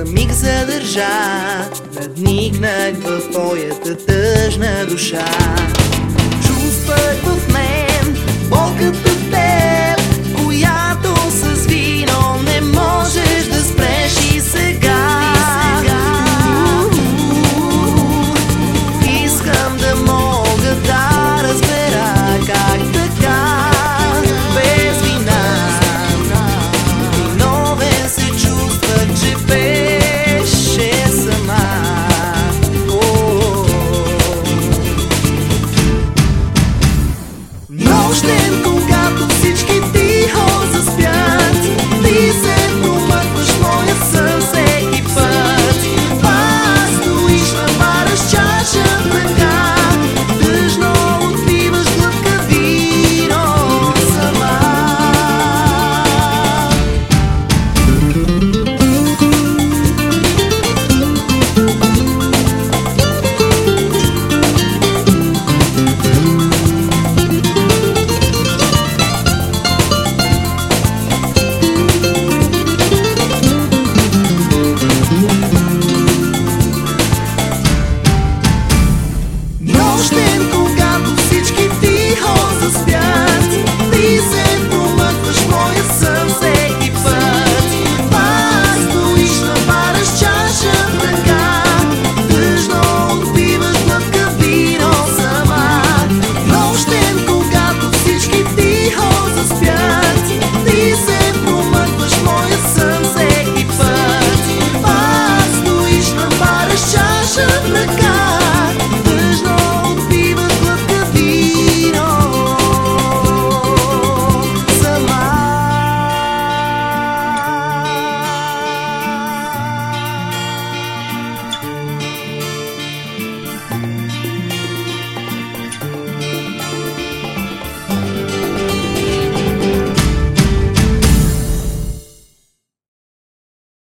за миг задържа Надникнах в твоята тъжна душа. Чувствах в мен болката aos tempos um gato se esquece.